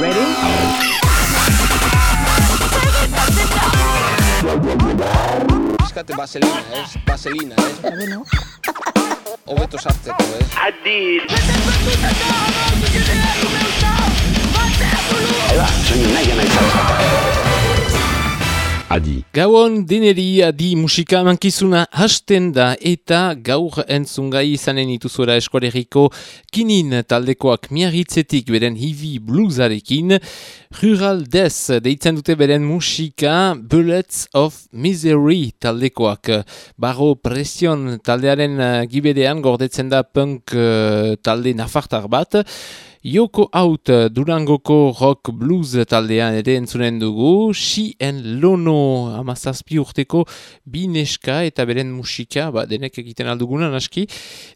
Ready? Eskate vaselina, ez? Vaselina, ez? Bueno. Hobeto sartzeko, ez? Adi. Gauan deneri adi musika mankizuna hasten da eta gaur entzungai izanen ituzuera eskoleriko kinin taldekoak miarritzetik beren hivi bluesarekin. Rural Death deitzen dute beren musika Bullets of Misery taldekoak. Barro Presion taldearen uh, gibedean gordetzen da punk uh, talde nafartar bat Yoko Out Durangoko rock blues taldean ere entzunen dugu, Shi en Lono amazazpi urteko bineska eta beren musika, ba, denek egiten alduguna naski.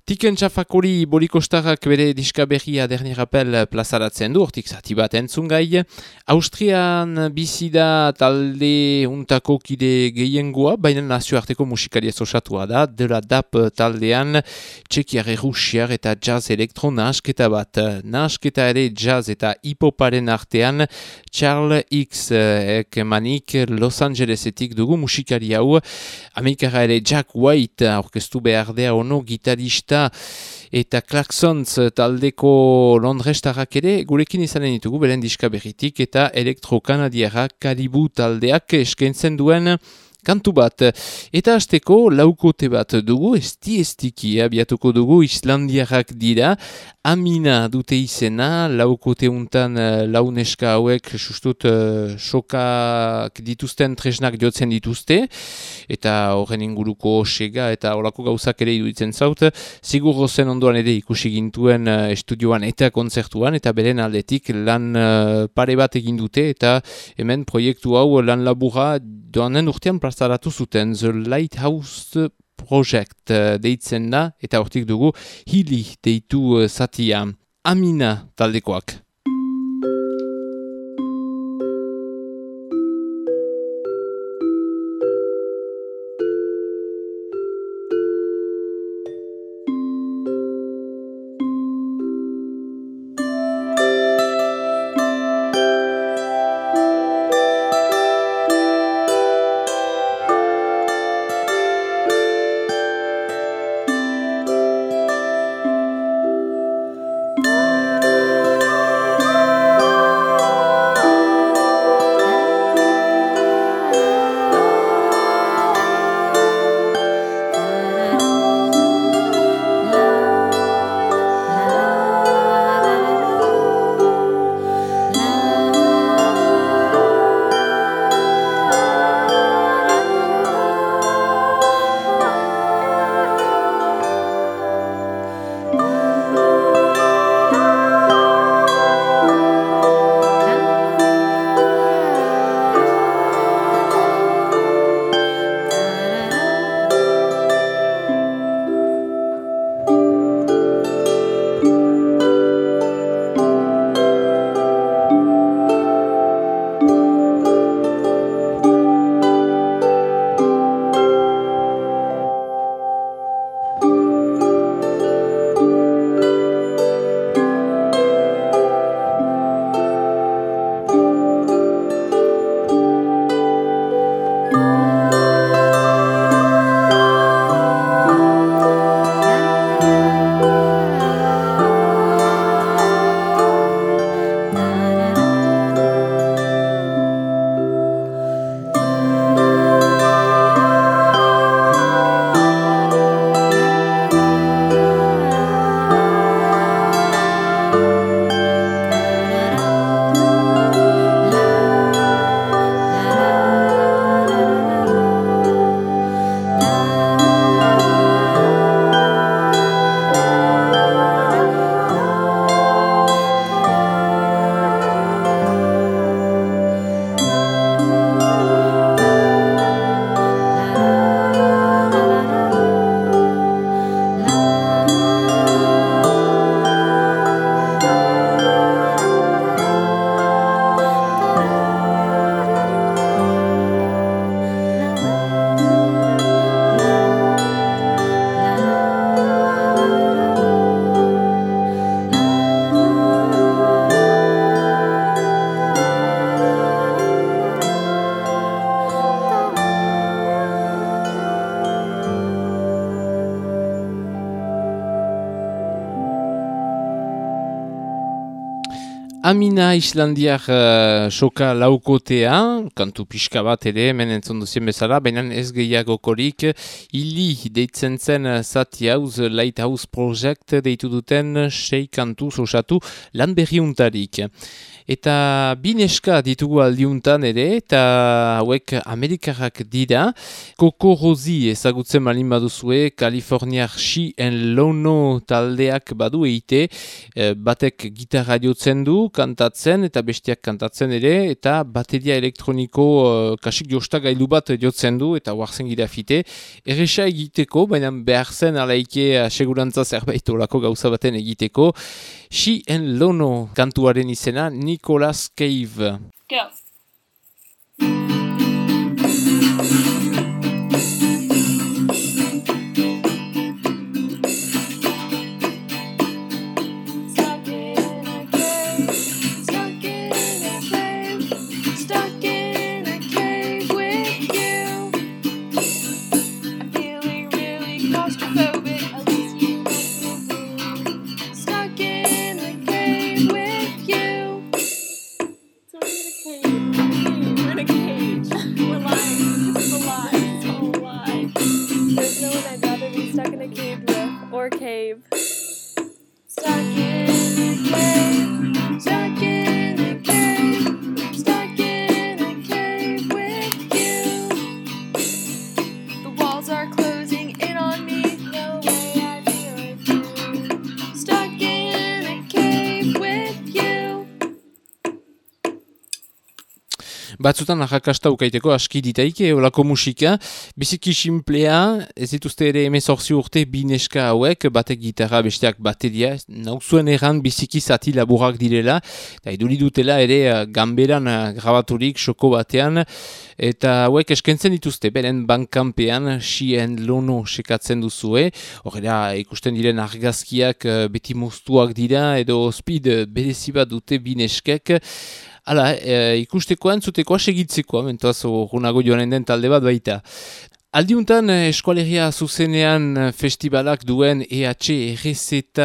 Tiken txafakori bolikostarrak bere diska berria dernier apel plazaratzen du, hortik zati bat entzun gai. Austrian bizida talde untako kide gehiengoa, baina nazioarteko musikari osatua da, dela dap taldean txekiar erusiar eta jazz elektro nasketa bat. Nasketa ere jazz eta hipoparen artean. Charles X ek manik Los Angelesetik dugu musikari hau. Amerikara ere Jack White orkestu behardea ono gitarista. Eta Clarksons taldeko Londrestarrak ere gurekin izanen ditugu beren diska berritik. Eta elektrokanadiarrak Karibu taldeak eskaintzen duen kantu bat. Eta hasteko laukote bat dugu, esti estiki abiatuko dugu Islandiarrak dira, Amina dute izena, laukote untan uh, launeska hauek sustut uh, sokak dituzten tresnak jotzen dituzte, eta horren inguruko sega eta horako gauzak ere iduitzen zaut, zigur zen ondoan ere ikusi gintuen uh, estudioan eta kontzertuan, eta beren aldetik lan uh, pare bat egin dute, eta hemen proiektu hau lan labura doanen urtean plazaratu zuten, The Lighthouse Project uh, deitzen da, eta hortik dugu hili deitu uh, zatia Amina taldekoak. Amina Islandiar uh, soka laukotea, kantu pixka bat ere, hemen entzun duzien bezala, baina ez gehiago korik, hili deitzen zen zati hauz Lighthouse Project deitu duten sei kantu sosatu lan berriuntarik. Eta bineska ditugu aldiuntan ere, eta hauek Amerikarrak dira. Koko Rozi ezagutzen malin baduzue, Kaliforniar She and Lono taldeak badu eite, e, batek gitarra jotzen du, kantatzen, eta bestiak kantatzen ere, eta bateria elektroniko uh, kasik josta gailu bat jotzen du, eta huartzen gira fite. Erresa egiteko, baina behar zen alaike segurantza zerbait olako gauza baten egiteko. She and Lono kantuaren izena, Nicolas Cave. Go. Cave. Stuck in a cave. Batzutan arrakasta ukaiteko aski ditaike olako musika. Biziki simplea, ez dituzte ere emezorzi urte bineska hauek, batek gitarra besteak bateria, nauzuen erran biziki zati laburak direla, eta iduri dutela ere eh, ganberan eh, grabaturik soko batean, eta hauek eskentzen dituzte, beren bankanpean, sien lono sekatzen duzue, horrela ikusten diren argazkiak eh, beti moztuak dira, edo speed berezi bat dute bineskek, Hala, e, ikusteko entzuteko segitzeko, mentoaz runago joanen den talde bat baita. Aldiuntan eh, eskualegia zuzenean eh, festivalak duen EH RZ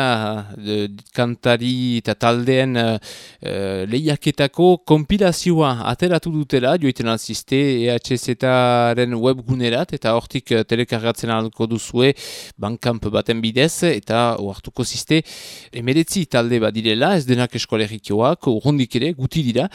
kantari eta taldeen uh, lehiaketako kompilazioa ateratu dutela, joiten alzizte EHZ-aren webgunerat eta hortik telekargatzen alko duzue bankamp baten bidez eta oartuko ziste emeretzi talde bat direla, ez denak eskualegikoak, urrundik ere, guti dira.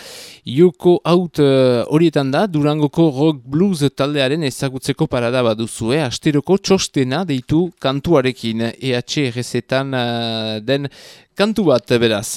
Ioko haut uh, horietan da, Durangoko rock blues taldearen ezagutzeko parada baduzue, asteroko txostena deitu kantuarekin, EH RZ-etan uh, den kantu bat beraz.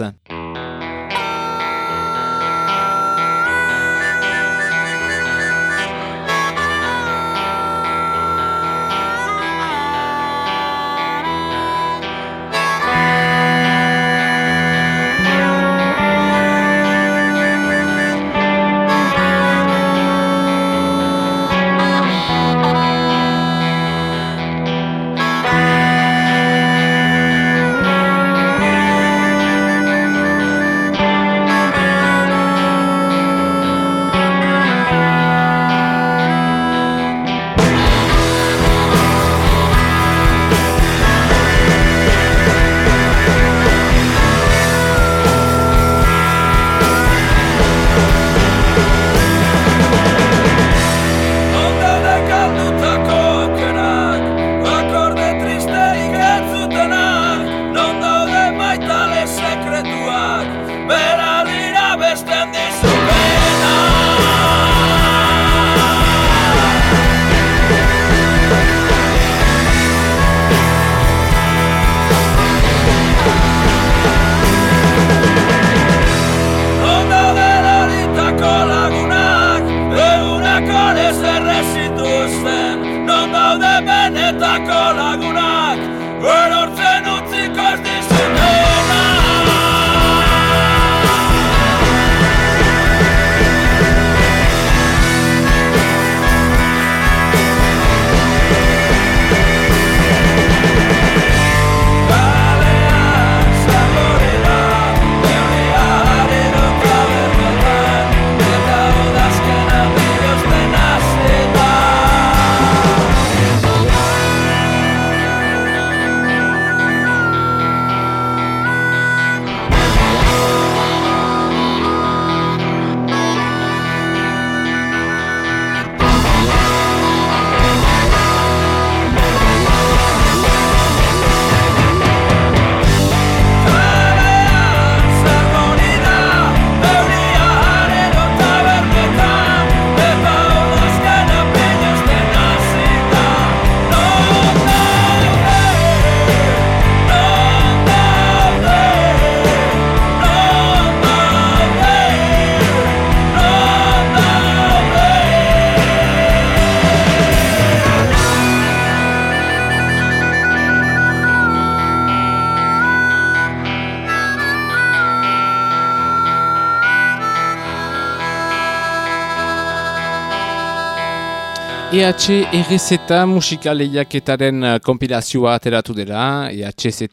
EH RZ musikaleiaketaren uh, kompilazioa ateratu dela, EHZ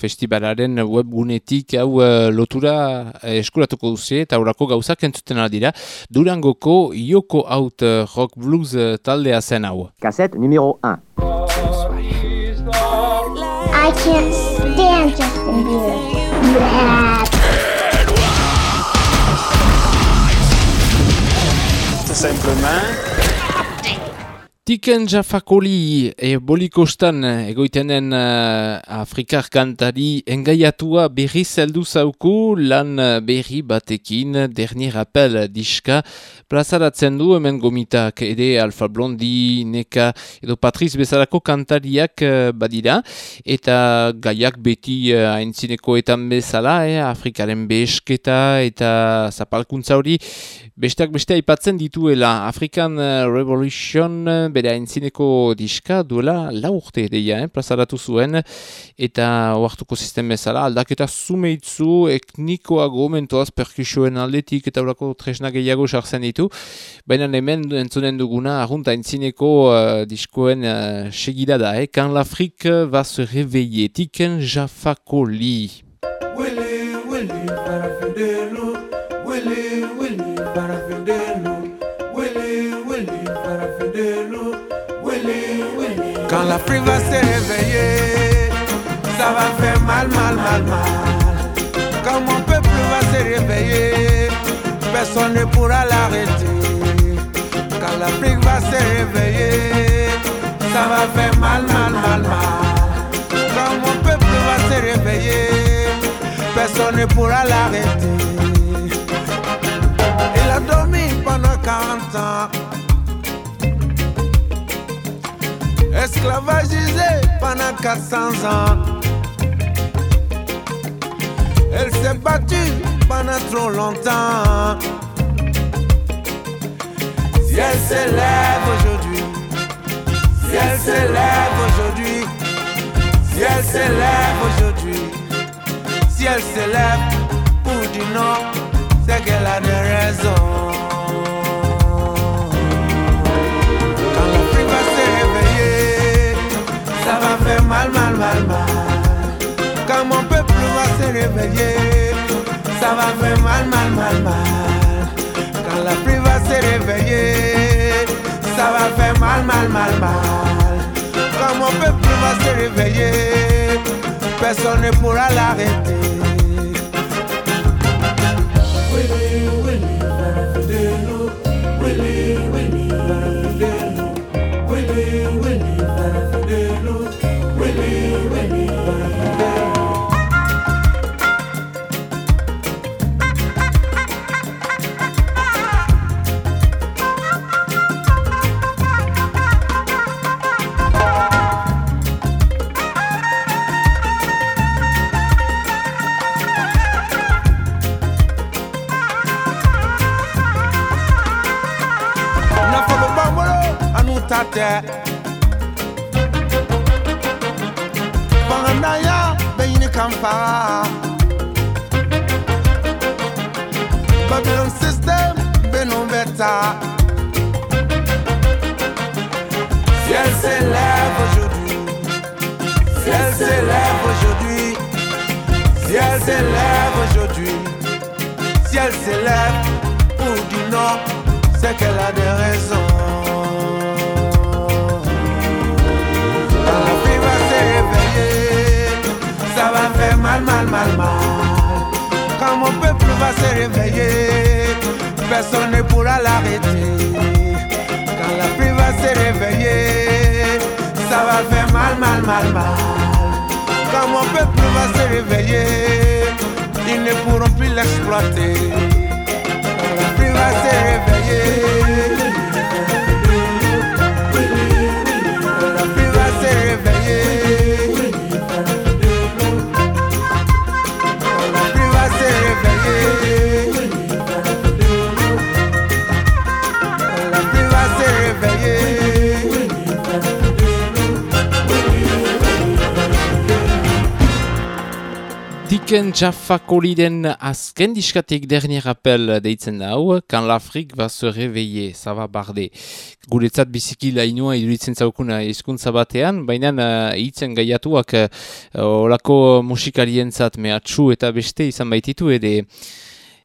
festivalaren webgunetik hau uh, lotura uh, eskuratuko duzie eta aurrako gauzak entzuten dira Durangoko Yoko Out Rock Blues taldea zen hau. Cassette numéro 1. I can't stand Justin Bieber. Tout simplement. Tiken Jafakoli e bolikostan egoitenen uh, Afrikar kantari engaiatua berri zeldu zauku lan berri batekin dernier apel diska plazaratzen du hemen gomitak ere Alfa Blondi, Neka edo Patriz bezalako kantariak uh, badira eta gaiak beti uh, aintzinekoetan bezala eh, Afrikaren besketa eta zapalkuntza hori besteak beste aipatzen dituela African Revolution bere aintzineko diska duela la urte deia, eh, plazaratu zuen, eta oartuko sistem bezala, aldaketa zumeitzu, eknikoago mentoaz perkusioen aldetik eta horako tresna gehiago sartzen ditu, baina hemen entzunen duguna, arrunt aintzineko uh, diskoen uh, segida da, eh, kan l'Afrique va se réveiller, tiken jafako li. Willy, Willy, Farafidelu, Willy, Willy, Farafidelu, Quand l'Afrique va se réveiller, ça va faire mal, mal, mal, mal. Quand mon peuple va se réveiller, personne ne pourra l'arrêter. Quand l'Afrique va se réveiller, ça va faire mal, mal, mal, mal. Quand mon peuple va se réveiller, personne ne pourra l'arrêter. Il a dormi pendant 40 ans. Pendant 400 ans. Elle s'est battue pendant trop longtemps. Si elle s'élève aujourd'hui, si elle s'élève aujourd'hui, si elle s'élève aujourd'hui, si elle s'élève pour dire non, c'est qu'elle a des raisons. Ça va faire mal, mal, mal, mal. Quand mon peuple va se réveiller, ça va faire mal, mal, mal, mal. Quand l'Afrique va se réveiller, ça va faire mal, mal, mal, mal. Quand mon peuple va se réveiller, personne ne pourra l'arrêter. Ken Jafakoliren azken diskatik dernier appel deitzen da hau, kan l'Afrik va se réveiller, ça va barde. Guretzat biziki lainua iduritzen zaukuna hizkuntza batean, baina uh, hitzen gaiatuak uh, olako musikarientzat mehatxu eta beste izan baititu ere.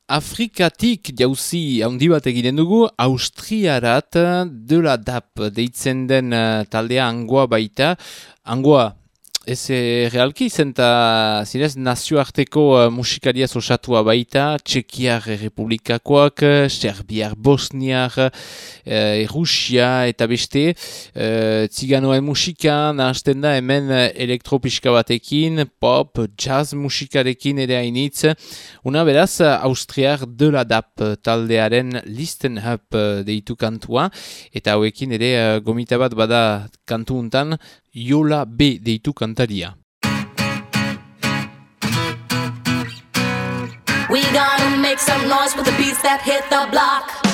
Afrikatik jauzi handi bat egiten dugu, Austriarat de la DAP deitzen den uh, taldea angoa baita. Angoa, ez e, realki zen eta zinez nazioarteko uh, musikaria osatua baita, Txekiar Republikakoak, uh, Serbiar Bosniar, uh, Rusia eta beste, uh, Ziganoen musika, nahazten da hemen elektropiska batekin, pop, jazz musikarekin ere hainitz. Una beraz, Austriar de la DAP taldearen listen uh, deitu kantua, eta hauekin ere uh, gomita bat bada kantu untan, Yola B deitu kantaria. We gonna make some noise with the beats that hit the block.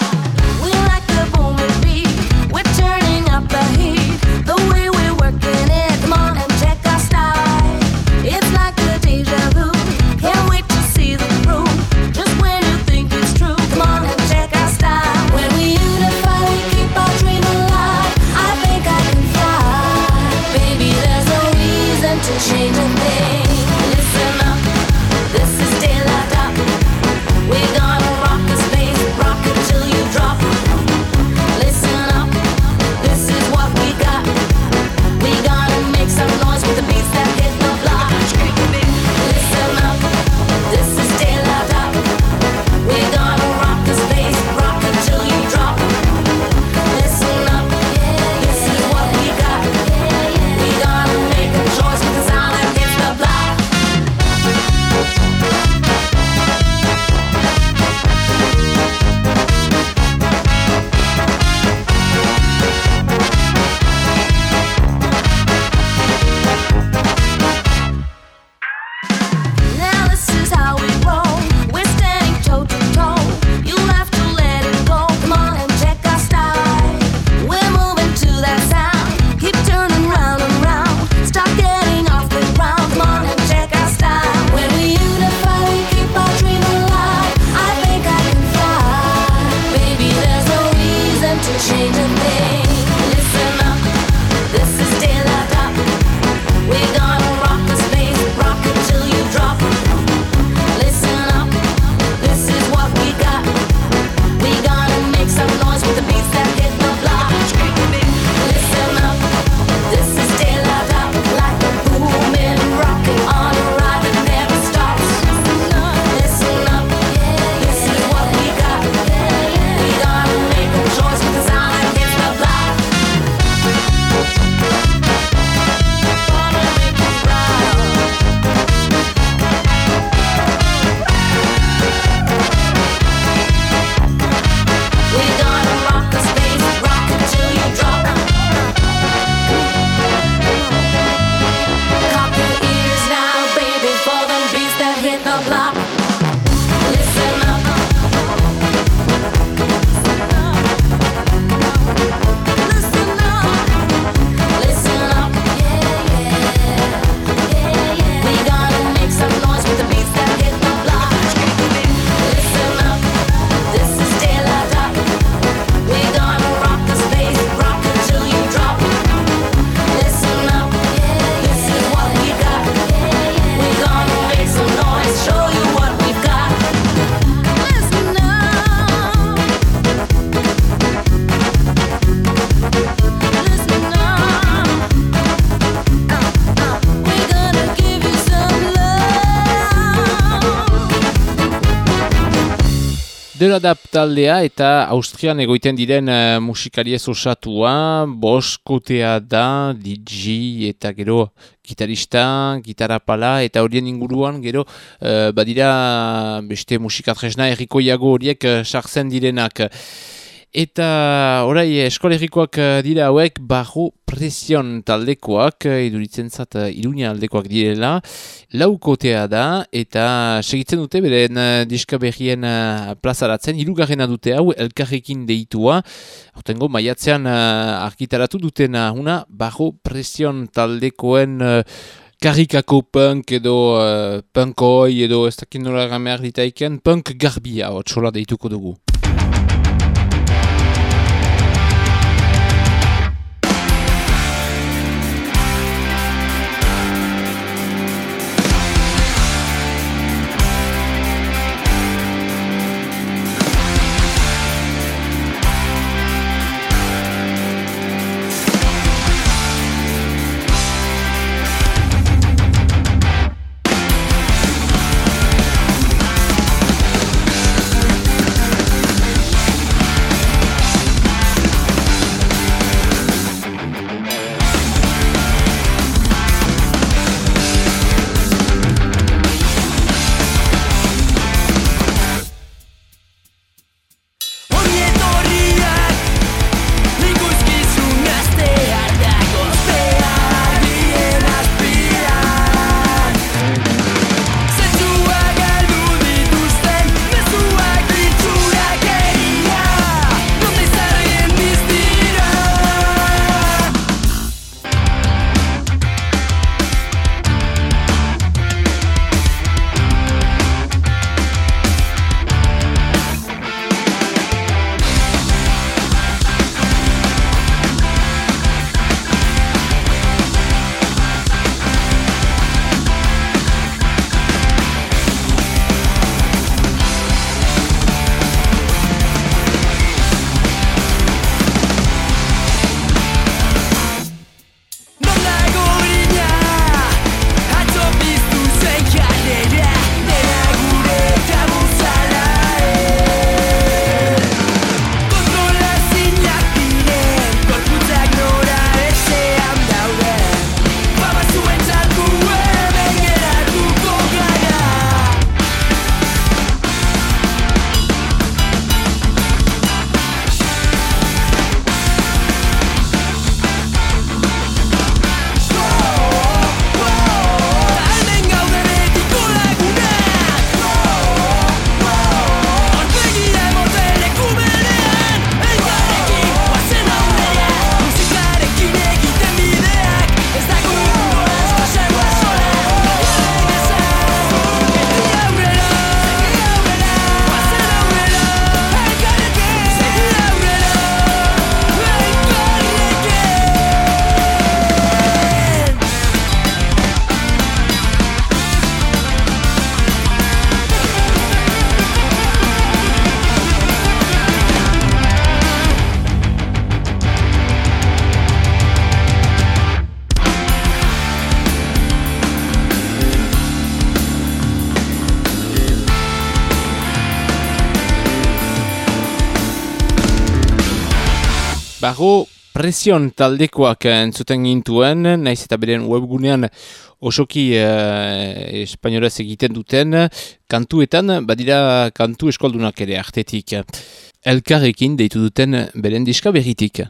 Dela da taldea eta Austrian egoiten diren uh, musikariez osatua, boskotea da, DJ eta gero gitarista, gitarra pala eta horien inguruan gero uh, badira beste musikatresna errikoiago horiek uh, sartzen direnak. Eta orai eskolegikoak eh, dira hauek barro presion taldekoak, eh, iduritzen zat eh, iruña aldekoak direla, laukotea da eta segitzen dute beren diska berrien plazaratzen, hirugarrena dute hau elkarrekin deitua, hortengo maiatzean argitaratu dutena una barro presion taldekoen karikako punk edo uh, punkoi edo ez dakit nola ditaiken, punk garbia, otxola deituko dugu. Barro presion taldekoak entzuten gintuen, naiz eta beren webgunean osoki eh, espainolaz egiten duten, kantuetan, badira kantu eskoldunak ere artetik. Elkarrekin deitu duten beren diska berritik.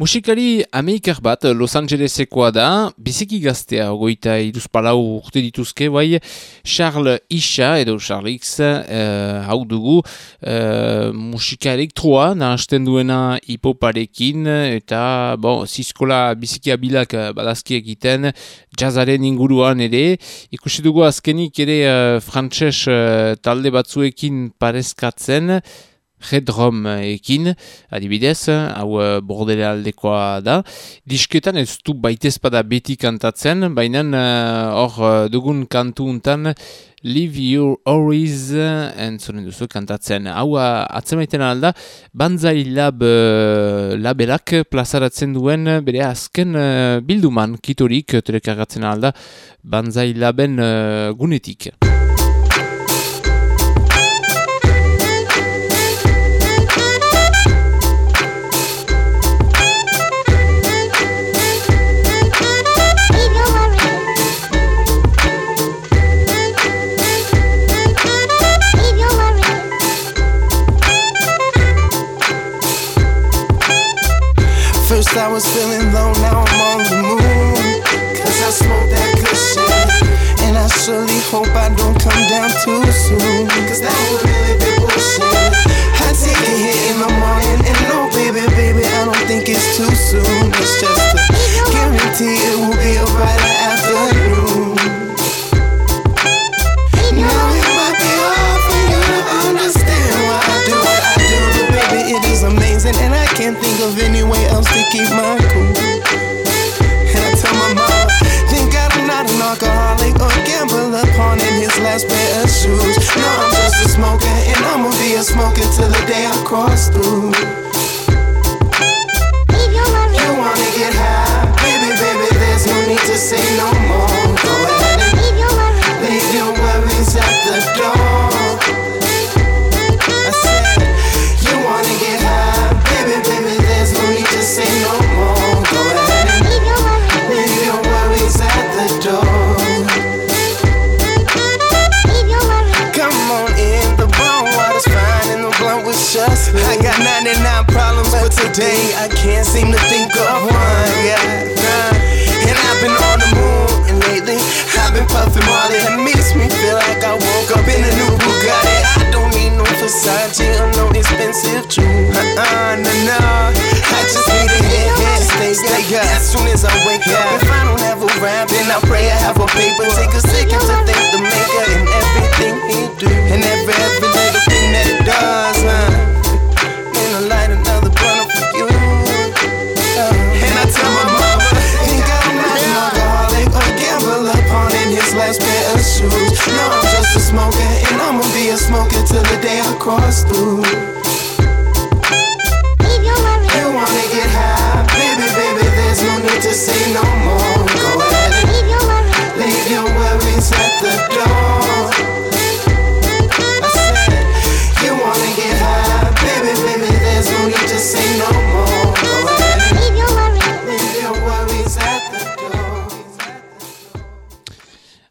Musikari Amerikar bat Los Angelesekoa da, biziki gaztea, ogoita iduzpalau urte dituzke, bai, Charles Isha edo Charles X eh, hau dugu, eh, musika elektroa, nahazten duena hipoparekin, eta, bon, zizkola biziki abilak eh, badazki egiten, jazzaren inguruan ere, ikusi dugu azkenik ere eh, frantses eh, talde batzuekin parezkatzen, Redrom ekin, adibidez, hau uh, bordele aldekoa da. Disketan ez du baitezpada beti kantatzen, baina hor uh, dugun kantu untan Live Your Horries entzonen duzu kantatzen. Hau atzemaiten alda, Banzai Lab uh, labelak plazaratzen duen bere azken uh, bilduman kitorik telekargatzen alda Banzai Laben uh, gunetik. Last pair of shoes. No, I'm just a smoker, and I'ma be a smoker till the day I cross through. You wanna get high, baby, baby, there's no need to say no then I pray I have a paper. Take a second to thank the maker and everything he do, and every every little thing that he does. Huh? And I light another blunt for you. Uh, and I tell my mama, ain't got nothing alcoholic or gamble upon in his last pair of shoes. No, I'm just a smoker, and I'ma be a smoker till the day I cross through.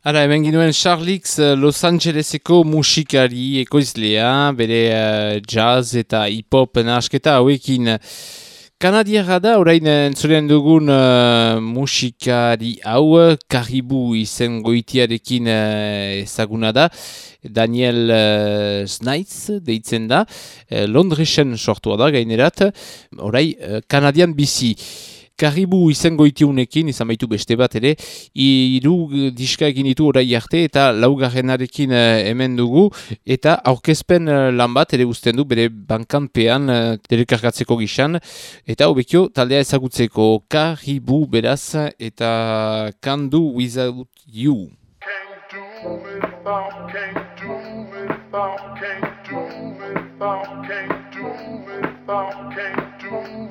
Ara, hemen ginuen Charlix eh, Los Angeleseko musikari ekoizlea, bere eh, jazz eta hip-hop nahasketa hauekin. Kanadiera da, orain entzuren dugun eh, musikari hau, Karibu izen goitiarekin eh, ezaguna da, Daniel uh, Snaitz deitzen da, uh, Londresen sortua da gainerat, orai eh, Kanadian bizi. Karibu izango itiunekin, izan baitu beste bat ere, hiru diska egin ditu orai arte eta laugarrenarekin eh, hemen dugu, eta aurkezpen eh, lan bat ere uzten du bere bankanpean telekargatzeko gixan, eta hobekio taldea ezagutzeko. Karibu beraz eta Can Do Without You. can't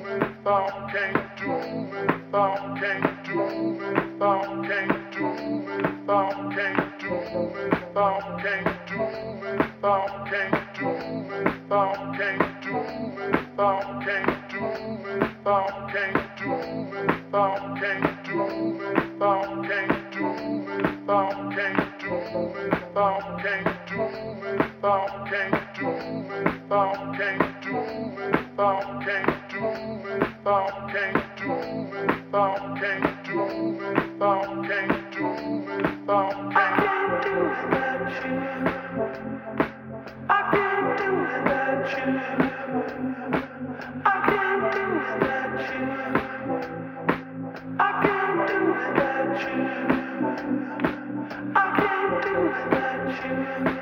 do without, can't do without, can't I can't do it without you.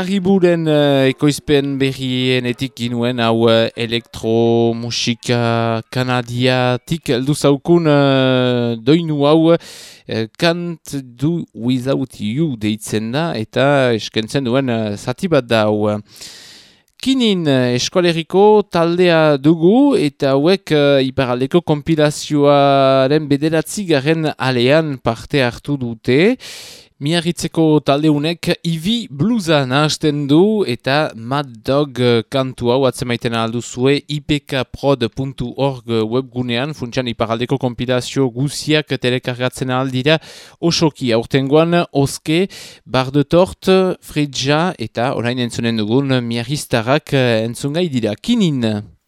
Kariburen uh, ekoizpen berrienetik ginuen hau uh, elektromusika kanadiatik heldu zaukun uh, doinu hau uh, Can't Do Without You deitzen da eta eskentzen duen uh, zati bat da hau. Kinin eskoleriko taldea dugu eta hauek uh, iparaldeko kompilazioaren bederatzi garen alean parte hartu dute. Miarritzeko taldeunek Ivi Bluesa nahasten du eta Mad Dog eh, kantu hau atzemaiten alduzue ipkprod.org webgunean funtsan iparaldeko kompilazio guziak telekargatzen aldira osoki aurtengoan oske, bar de tort, fridja eta orain entzunen dugun miarriztarrak eh, entzungai dira. Kinin!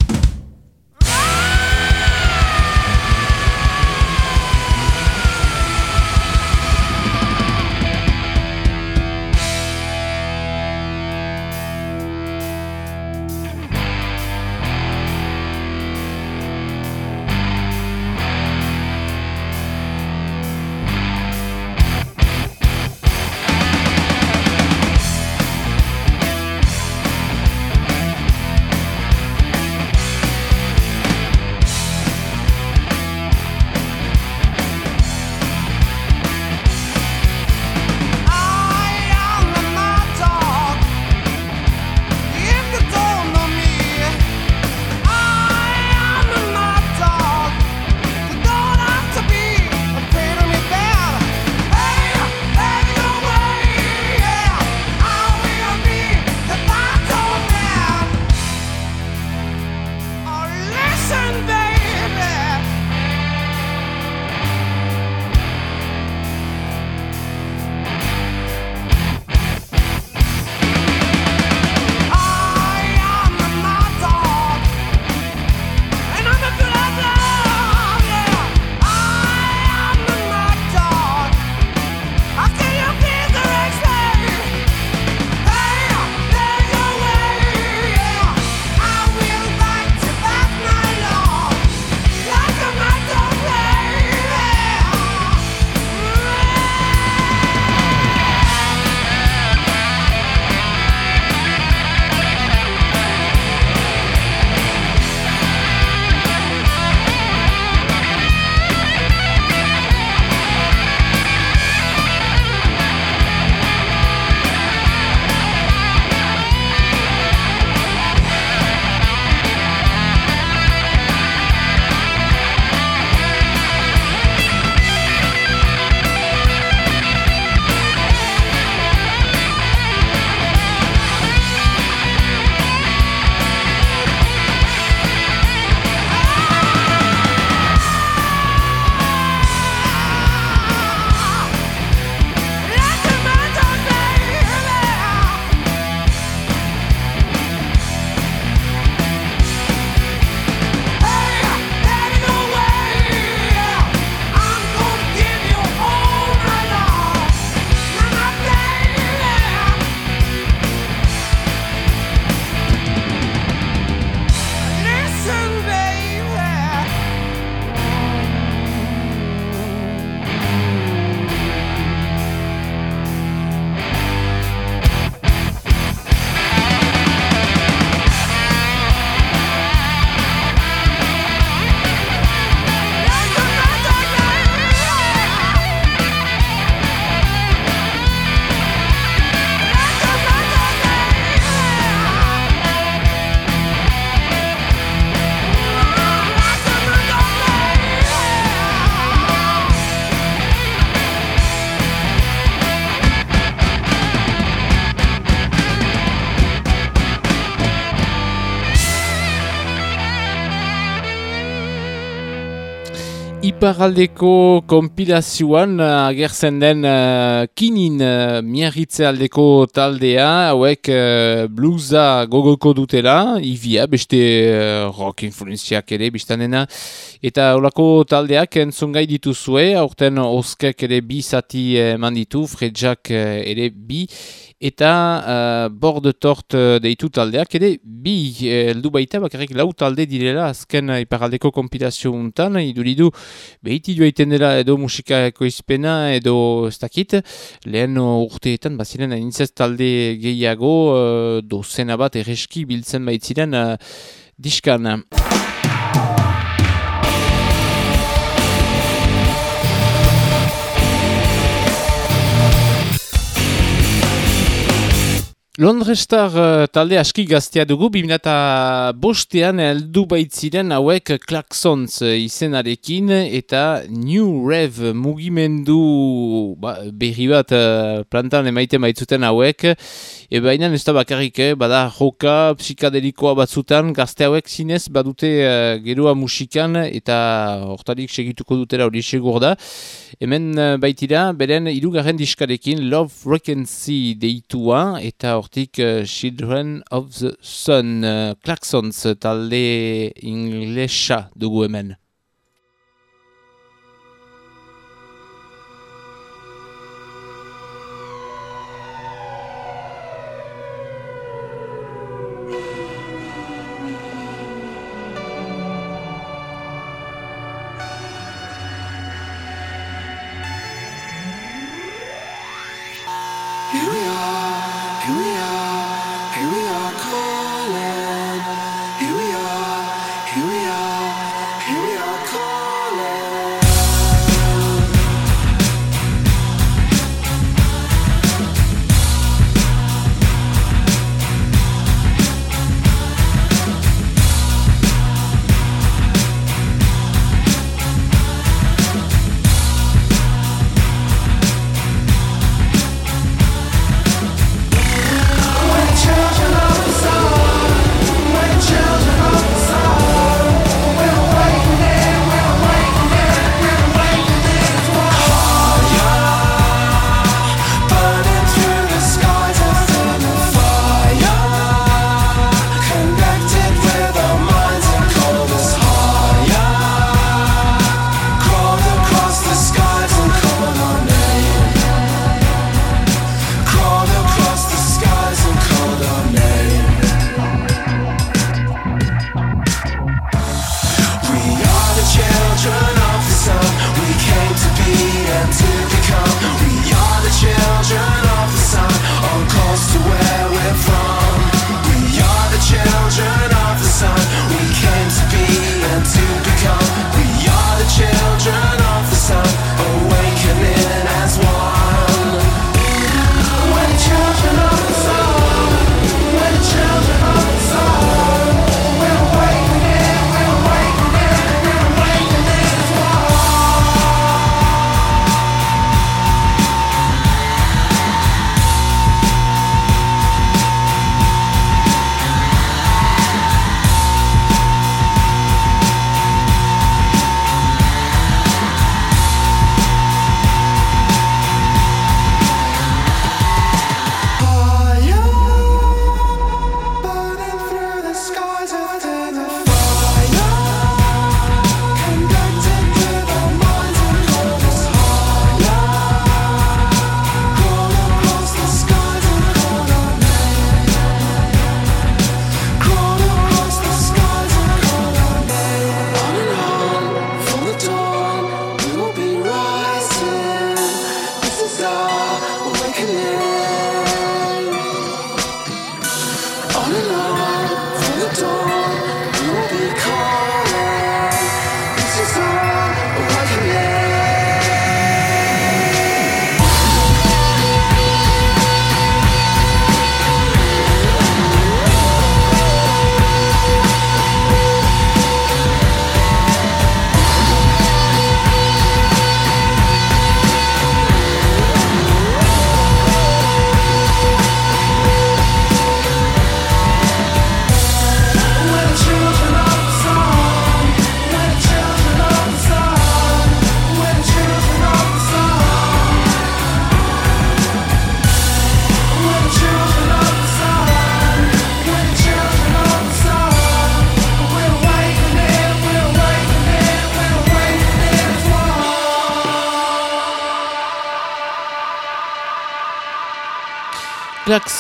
Iparaldeko kompilazioan uh, agertzen den uh, kinin uh, miarritze aldeko taldea, hauek uh, bluesa gogoko dutela, ivia, beste uh, rock influenziak ere, biztanena, eta holako taldeak entzungai dituzue, aurten oskek ere bi zati eman ditu, fredjak uh, ere bi, eta uh, Bord Tort uh, deitu taldeak ere bi eh, heldu baita bakarrik lau talde direla azken uh, iparaldeko kompilazio untan iduridu behiti joaiten dela edo musika ekoizpena edo ez dakit lehen uh, urteetan baziren anintzez talde gehiago uh, dozena bat erreski biltzen baitziren uh, diskan. Londrestar uh, talde aski gaztea dugu, 2005 bostean heldu baitziren hauek Klaxons uh, izenarekin eta New Rev mugimendu ba, berri bat uh, plantan emaiten baitzuten hauek. E ez da bakarrik, eh, bada joka psikadelikoa batzutan, gazte hauek zinez badute uh, geroa musikan eta hortarik segituko dutera hori segur da. Hemen uh, baitira, beren irugarren diskarekin Love Vacancy deitua eta hortik uh, Children of the Sun uh, Klaxons talde inglesa dugu hemen.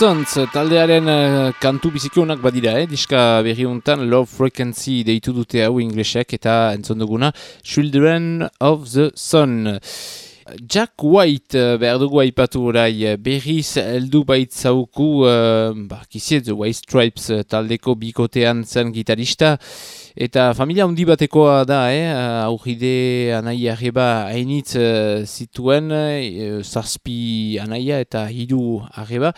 Klaxons taldearen uh, kantu bizikionak badira, eh? diska berri hontan Love Frequency deitu dute hau inglesek eta entzon duguna Children of the Sun. Jack White uh, behar dugu aipatu orai berriz heldu baitzauku uh, ba, kiziet The White Stripes taldeko bikotean zen gitarista eta familia handi batekoa da, eh? aurride anaia arreba hainitz uh, zituen uh, zazpi anaia eta hiru arreba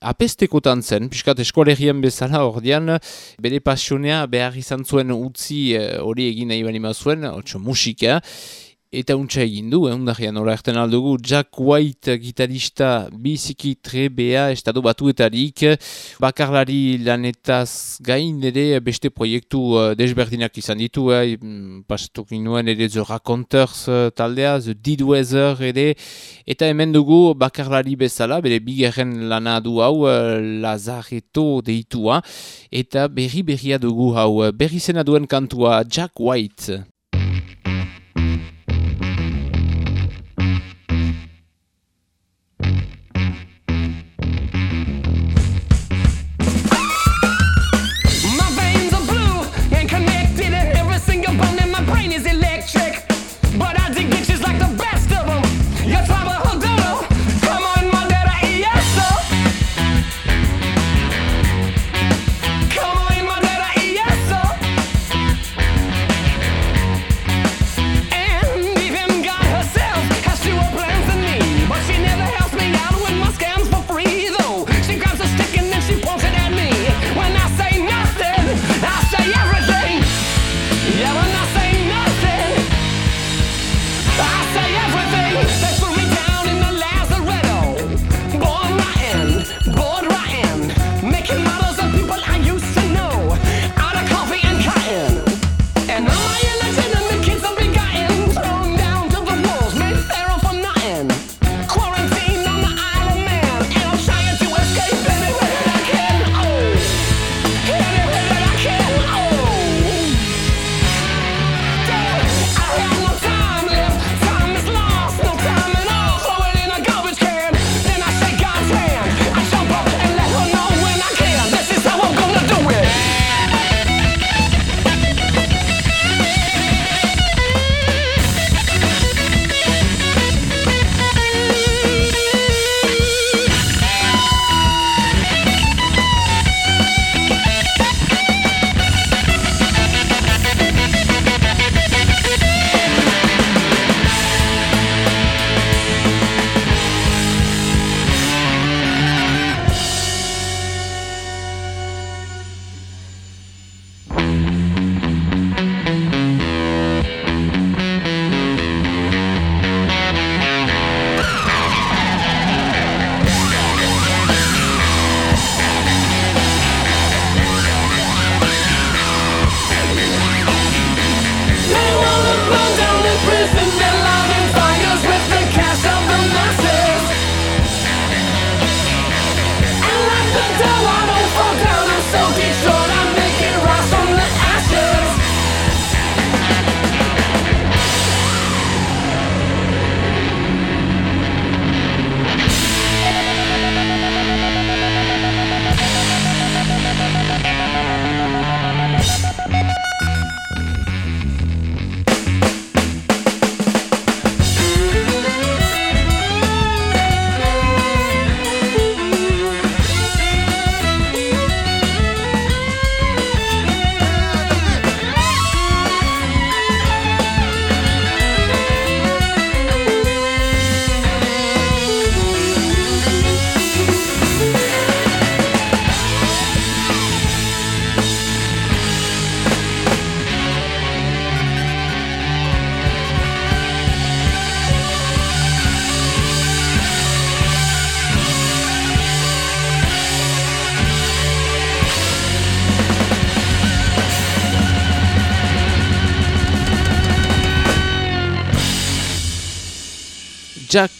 apestekotan zen, piskat eskolegian bezala ordean, bere pasionea behar izan zuen utzi eh, hori egin nahi bani zuen, otxo musika, eta untsa egin du, eundarian ora erten aldugu, Jack White gitarista biziki trebea estado batuetarik, bakarlari lanetaz gain ere beste proiektu uh, desberdinak izan ditu, eh, pastuk nuen ere The Raconteurs uh, taldea, The Dead Weather ere, eta hemen dugu bakarlari bezala, bere bigarren lana du hau, uh, Lazareto deitua, eta berri berria dugu hau, berri zena duen kantua Jack White.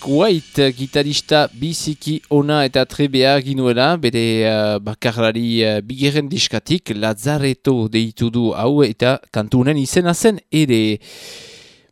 White, gitarista biziki ona eta trebea ginuela, bere uh, bakarlari uh, bigeren diskatik, Lazareto deitu du hau eta kantunen izena zen ere.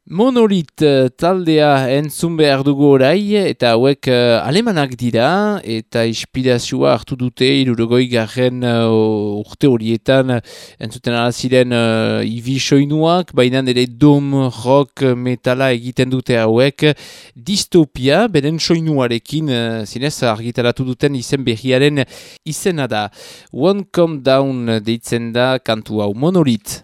Monolit eh, taldea entzun behar dugu orai eta hauek eh, alemanak dira eta inspirazioa hartu dute irurogoi garren uh, urte horietan entzuten ala ziren uh, ibi soinuak, baina ere dom rock metala egiten dute hauek distopia, beren soinuarekin uh, zinez argitaratu duten izen berriaren izena da. One Come Down deitzen da kantu hau Monolit.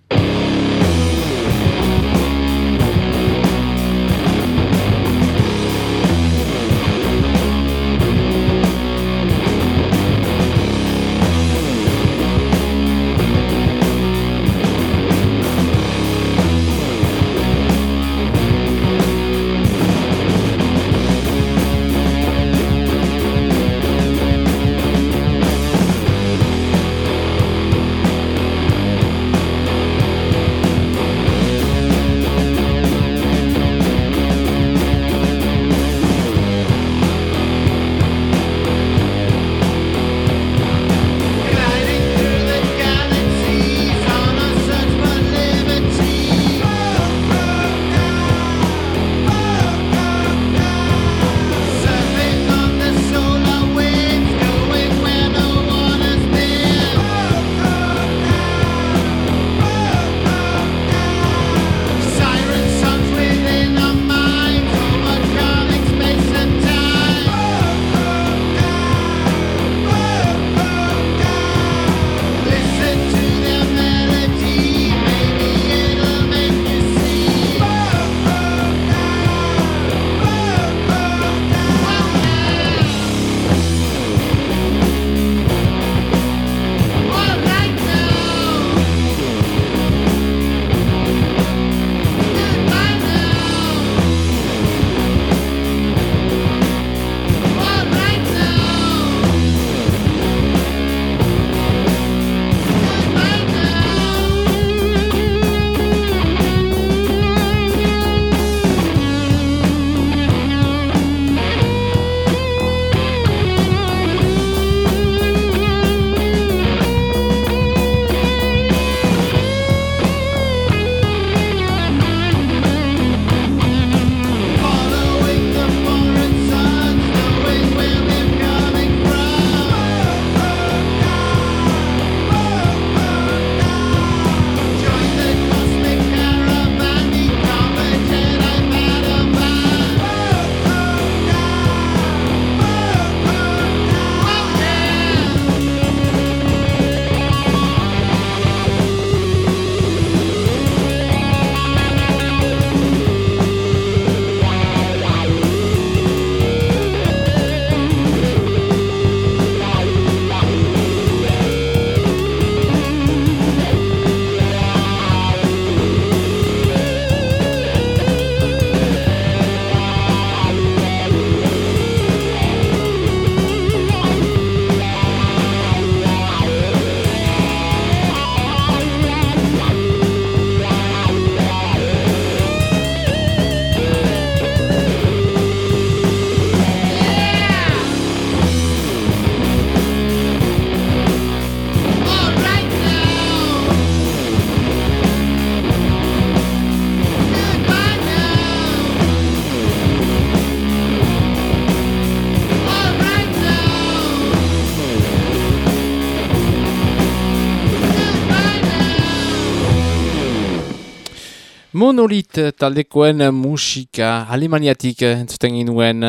Monolit taldekoen musika alemaniatik entzuten ginuen.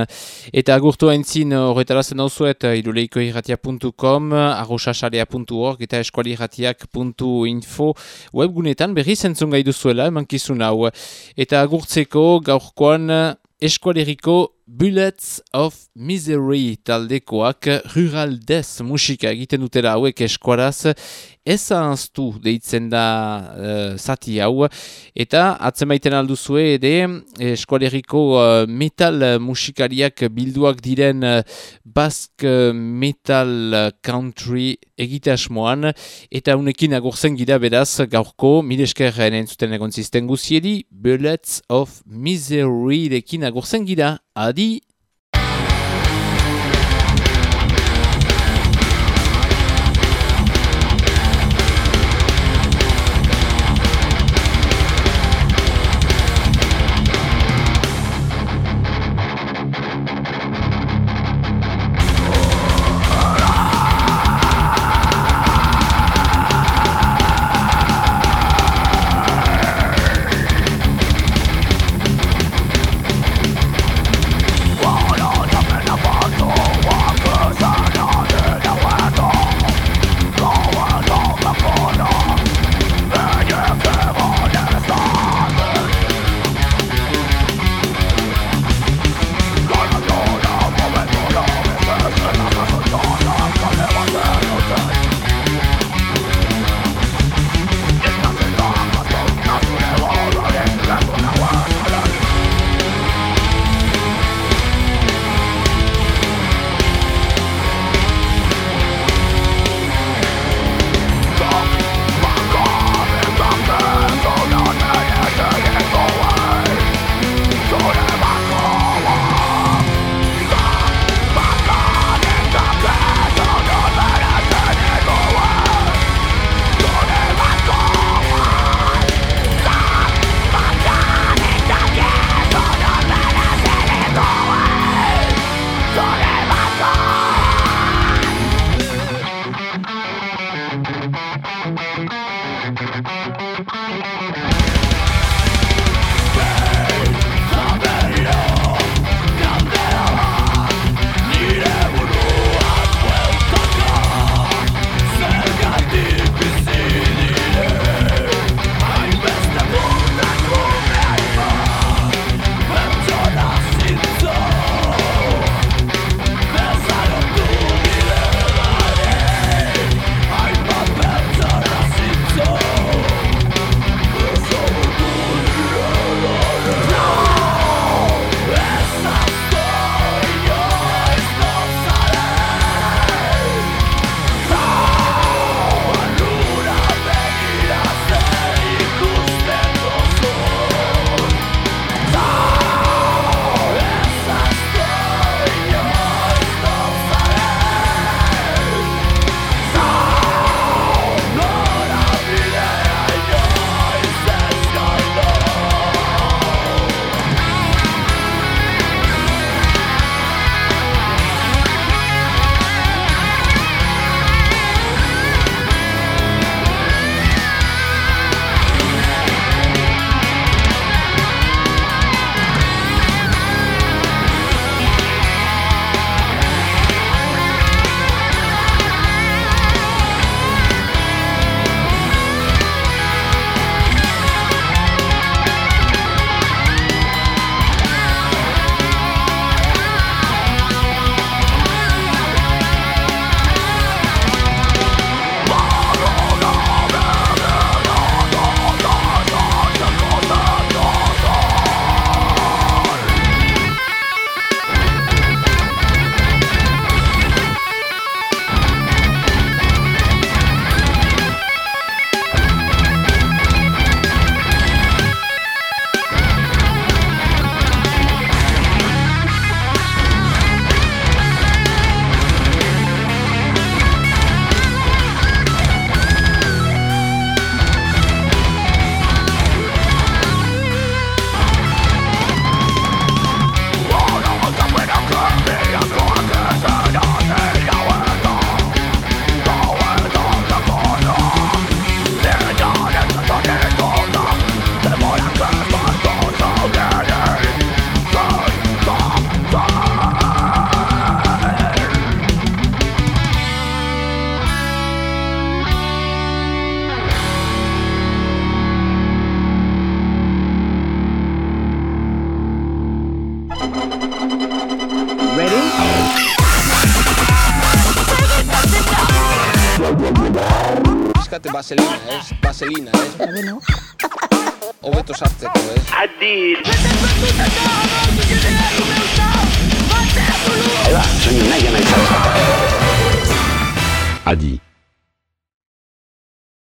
Eta agurtu entzin horretarazen dauzuet iruleikoirratia.com arrosasarea.org eta eskualirratiak.info webgunetan berriz entzun gai duzuela emankizun hau. Eta agurtzeko gaurkoan eskualeriko Bullets of Misery taldekoak rural death musika egiten dutela hauek eskuaraz. Ezanztu deitzen da uh, zati hau. Eta atzemaiten alduzue ere eskualeriko uh, metal musikariak bilduak diren uh, bask metal country egitasmoan. Eta unekin agurzen gira beraz gaurko mileskerren entzuten egon zisten guziedi Bullets of Misery dekin agurzen gira adi